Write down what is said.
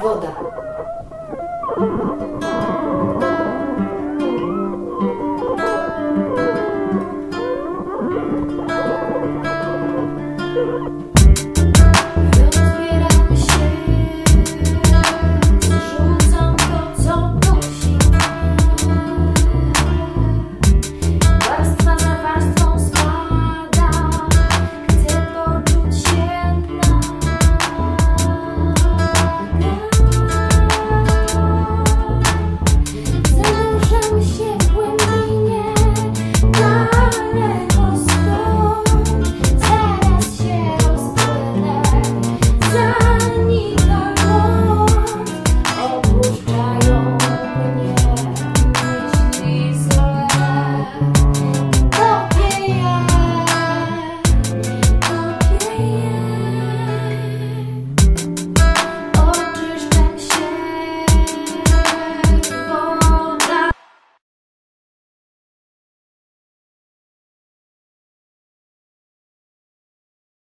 вода. thank you